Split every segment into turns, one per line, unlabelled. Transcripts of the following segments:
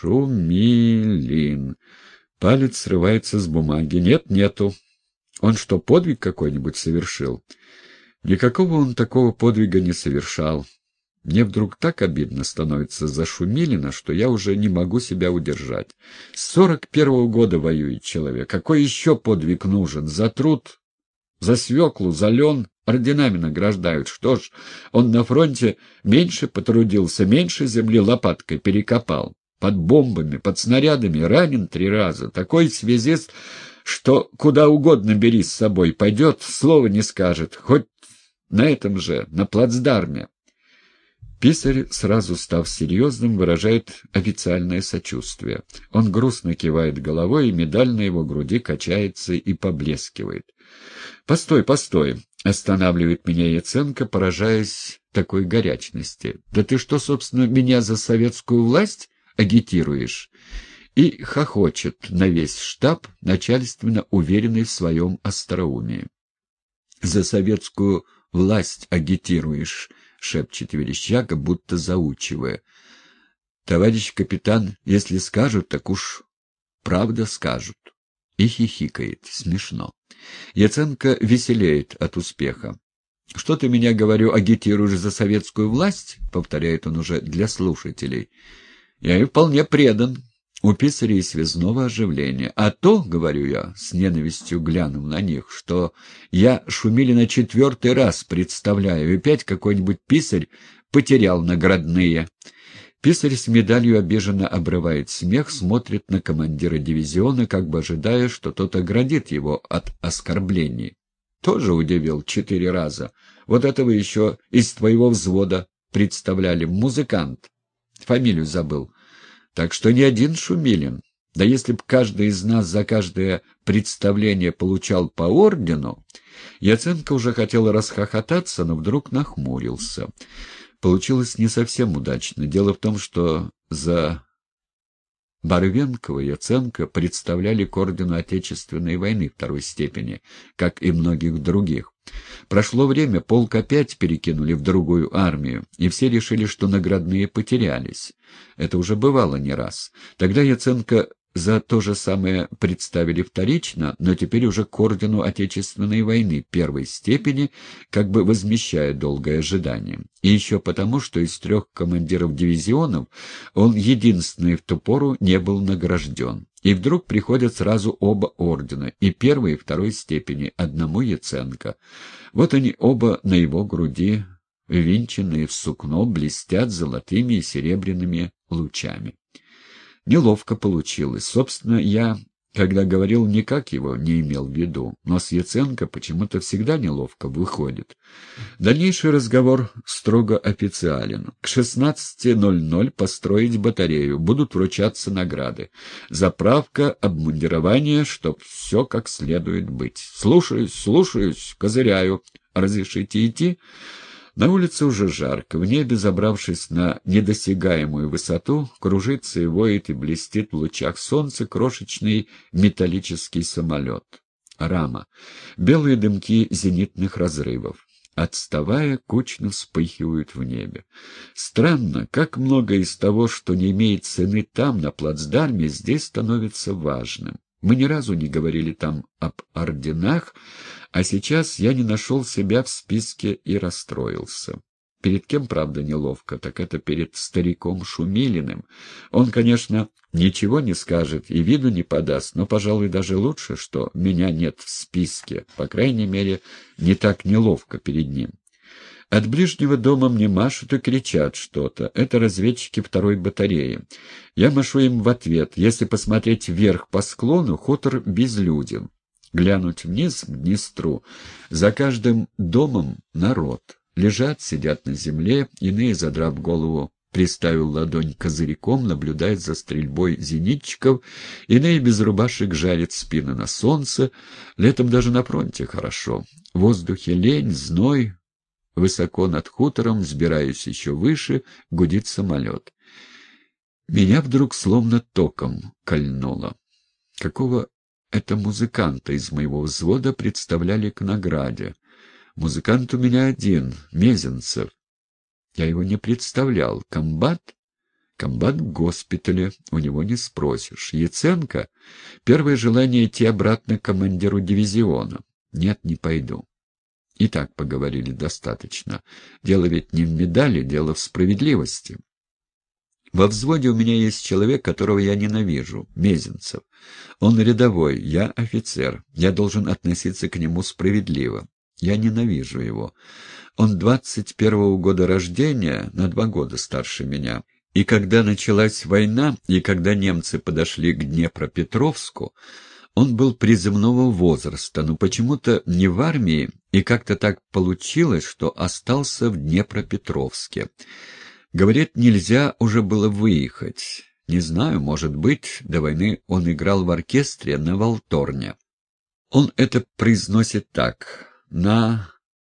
Шумилин. Палец срывается с бумаги. Нет, нету. Он что, подвиг какой-нибудь совершил? Никакого он такого подвига не совершал. Мне вдруг так обидно становится за Шумилина, что я уже не могу себя удержать. С сорок первого года воюет человек. Какой еще подвиг нужен? За труд, за свеклу, за лен орденами награждают. Что ж, он на фронте меньше потрудился, меньше земли лопаткой перекопал. Под бомбами, под снарядами, ранен три раза. Такой связист, что куда угодно бери с собой, пойдет, слова не скажет, хоть на этом же, на плацдарме. Писарь, сразу став серьезным, выражает официальное сочувствие. Он грустно кивает головой, и медаль на его груди качается и поблескивает. «Постой, постой!» — останавливает меня Яценко, поражаясь такой горячности. «Да ты что, собственно, меня за советскую власть агитируешь?» И хохочет на весь штаб, начальственно уверенный в своем остроумии. «За советскую власть агитируешь!» — шепчет Верещака, будто заучивая. «Товарищ капитан, если скажут, так уж правда скажут». И хихикает. Смешно. Яценко веселеет от успеха. «Что ты меня, говорю, агитируешь за советскую власть?» — повторяет он уже для слушателей. «Я и вполне предан». У писаря и связного оживление. А то, говорю я, с ненавистью глянув на них, что я Шумилина четвертый раз представляю, и опять какой-нибудь писарь потерял наградные. Писарь с медалью обиженно обрывает смех, смотрит на командира дивизиона, как бы ожидая, что тот оградит его от оскорблений. Тоже удивил четыре раза. Вот этого еще из твоего взвода представляли. Музыкант. Фамилию забыл. Так что не один Шумилин. Да если б каждый из нас за каждое представление получал по ордену, Яценко уже хотел расхохотаться, но вдруг нахмурился. Получилось не совсем удачно. Дело в том, что за Барвенкова и Яценко представляли к ордену Отечественной войны второй степени, как и многих других. Прошло время, полк опять перекинули в другую армию, и все решили, что наградные потерялись. Это уже бывало не раз. Тогда Яценко за то же самое представили вторично, но теперь уже к ордену Отечественной войны первой степени, как бы возмещая долгое ожидание. И еще потому, что из трех командиров дивизионов он единственный в ту пору не был награжден. И вдруг приходят сразу оба ордена, и первой, и второй степени, одному Яценко. Вот они оба на его груди, ввинченные в сукно, блестят золотыми и серебряными лучами. Неловко получилось. Собственно, я, когда говорил, никак его не имел в виду, но с Яценко почему-то всегда неловко выходит. Дальнейший разговор строго официален. К 16.00 построить батарею, будут вручаться награды. Заправка, обмундирование, чтоб все как следует быть. Слушаюсь, слушаюсь, козыряю. Разрешите идти? На улице уже жарко, в небе, забравшись на недосягаемую высоту, кружится и воет и блестит в лучах солнца крошечный металлический самолет. Рама. Белые дымки зенитных разрывов. Отставая, кучно вспыхивают в небе. Странно, как много из того, что не имеет цены там, на плацдарме, здесь становится важным. Мы ни разу не говорили там об орденах, а сейчас я не нашел себя в списке и расстроился. Перед кем, правда, неловко, так это перед стариком Шумилиным. Он, конечно, ничего не скажет и виду не подаст, но, пожалуй, даже лучше, что меня нет в списке. По крайней мере, не так неловко перед ним. От ближнего дома мне машут и кричат что-то. Это разведчики второй батареи. Я машу им в ответ. Если посмотреть вверх по склону, хутор безлюден. Глянуть вниз к Днестру. За каждым домом народ. Лежат, сидят на земле, иные, задрав голову, приставил ладонь козырьком, наблюдает за стрельбой зенитчиков, иные без рубашек жарят спины на солнце, летом даже на фронте хорошо. В воздухе лень, зной, Высоко над хутором, взбираясь еще выше, гудит самолет. Меня вдруг словно током кольнуло. Какого это музыканта из моего взвода представляли к награде? Музыкант у меня один, Мезенцев. Я его не представлял. Комбат? Комбат в госпитале, у него не спросишь. Яценко — первое желание идти обратно к командиру дивизиона. Нет, не пойду. И так поговорили достаточно. Дело ведь не в медали, дело в справедливости. Во взводе у меня есть человек, которого я ненавижу, Мезенцев. Он рядовой, я офицер. Я должен относиться к нему справедливо. Я ненавижу его. Он двадцать первого года рождения, на два года старше меня. И когда началась война, и когда немцы подошли к Днепропетровску, он был призывного возраста, но почему-то не в армии, и как-то так получилось, что остался в Днепропетровске. Говорит, нельзя уже было выехать. Не знаю, может быть, до войны он играл в оркестре на Волторне. Он это произносит так, на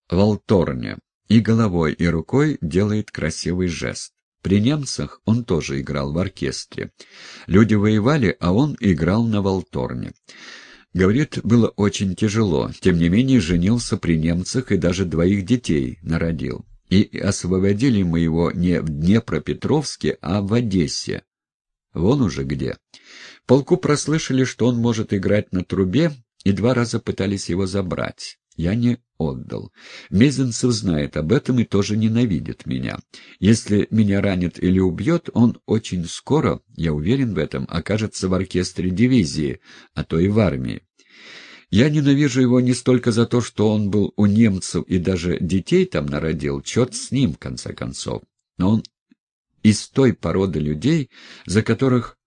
Волторне, и головой, и рукой делает красивый жест. При немцах он тоже играл в оркестре. Люди воевали, а он играл на волторне. Говорит, было очень тяжело. Тем не менее, женился при немцах и даже двоих детей народил. И освободили мы его не в Днепропетровске, а в Одессе. Вон уже где. Полку прослышали, что он может играть на трубе, и два раза пытались его забрать. Я не отдал. Мезенцев знает об этом и тоже ненавидит меня. Если меня ранит или убьет, он очень скоро, я уверен в этом, окажется в оркестре дивизии, а то и в армии. Я ненавижу его не столько за то, что он был у немцев и даже детей там народил, черт с ним, в конце концов. Но он из той породы людей, за которых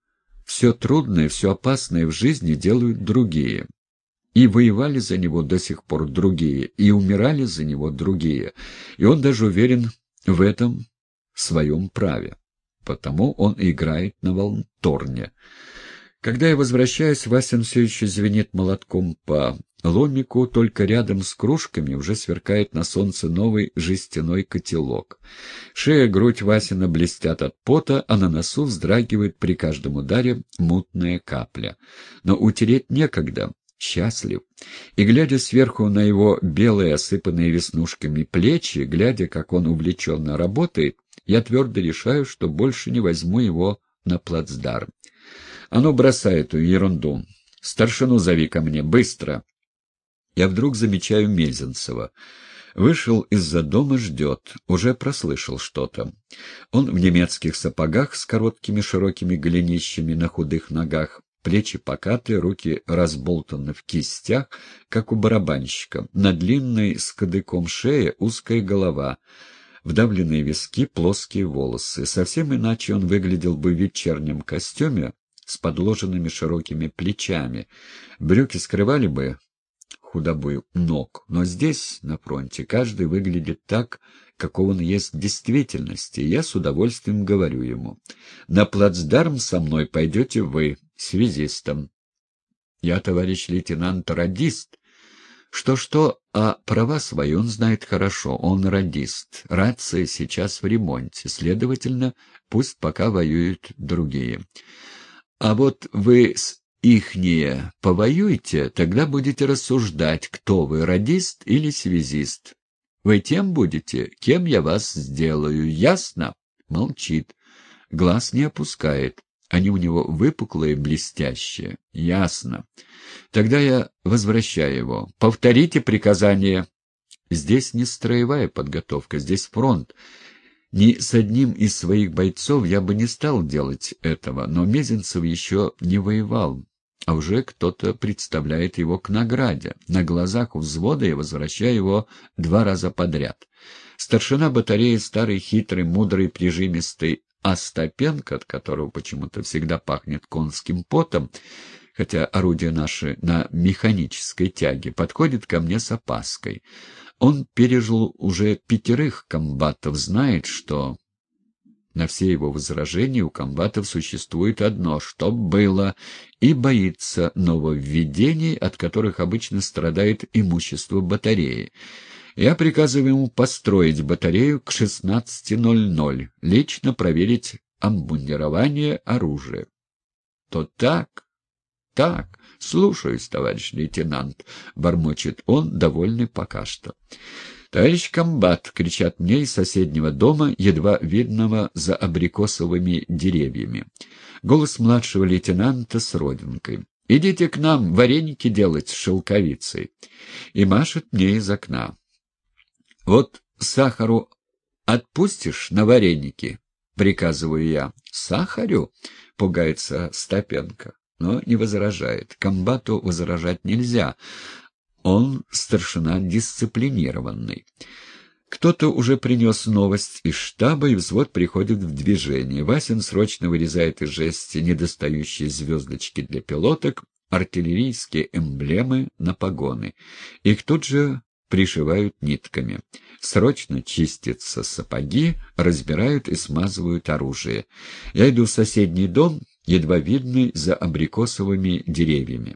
все трудное, все опасное в жизни делают другие. И воевали за него до сих пор другие, и умирали за него другие. И он даже уверен в этом своем праве. Потому он играет на волнторне. Когда я возвращаюсь, Васин все еще звенит молотком по ломику, только рядом с кружками уже сверкает на солнце новый жестяной котелок. Шея, грудь Васина блестят от пота, а на носу вздрагивает при каждом ударе мутная капля. Но утереть некогда счастлив. И, глядя сверху на его белые, осыпанные веснушками плечи, глядя, как он увлеченно работает, я твердо решаю, что больше не возьму его на плацдарм. Оно бросает эту ерунду. Старшину зови ко мне, быстро. Я вдруг замечаю Мезенцева. Вышел из-за дома, ждет. Уже прослышал что-то. Он в немецких сапогах с короткими широкими голенищами на худых ногах, Плечи покатые, руки разболтаны в кистях, как у барабанщика. На длинной с кадыком шее узкая голова, вдавленные виски, плоские волосы. Совсем иначе он выглядел бы в вечернем костюме с подложенными широкими плечами. Брюки скрывали бы худобу ног, но здесь, на фронте, каждый выглядит так, каков он есть в действительности, я с удовольствием говорю ему. На плацдарм со мной пойдете вы, связистом. Я, товарищ лейтенант, радист. Что-что, а права свои он знает хорошо, он радист. Рация сейчас в ремонте, следовательно, пусть пока воюют другие. А вот вы с ихние повоюйте, тогда будете рассуждать, кто вы, радист или связист. Вы тем будете, кем я вас сделаю, ясно? Молчит, глаз не опускает. Они у него выпуклые, блестящие. Ясно. Тогда я возвращаю его. Повторите приказание. Здесь не строевая подготовка, здесь фронт. Ни с одним из своих бойцов я бы не стал делать этого, но Мезенцев еще не воевал, а уже кто-то представляет его к награде. На глазах у взвода я возвращаю его два раза подряд. Старшина батареи, старый, хитрый, мудрый, прижимистый Остапенко, от которого почему-то всегда пахнет конским потом, хотя орудие наше на механической тяге, подходит ко мне с опаской. Он пережил уже пятерых комбатов, знает, что на все его возражения у комбатов существует одно, что было, и боится нововведений, от которых обычно страдает имущество батареи. Я приказываю ему построить батарею к 16.00, лично проверить обмундирование оружия. То так, так, слушаюсь, товарищ лейтенант, — бормочет он, довольный пока что. «Товарищ комбат!» — кричат мне из соседнего дома, едва видного за абрикосовыми деревьями. Голос младшего лейтенанта с родинкой. «Идите к нам вареники делать с шелковицей!» И машет мне из окна. «Вот сахару отпустишь на вареники?» — приказываю я. «Сахарю?» — пугается Стапенко, но не возражает. Комбату возражать нельзя. Он старшина дисциплинированный. Кто-то уже принес новость из штаба, и взвод приходит в движение. Васин срочно вырезает из жести недостающие звездочки для пилоток, артиллерийские эмблемы на погоны. Их тут же пришивают нитками. Срочно чистятся сапоги, разбирают и смазывают оружие. Я иду в соседний дом, едва видный за абрикосовыми деревьями.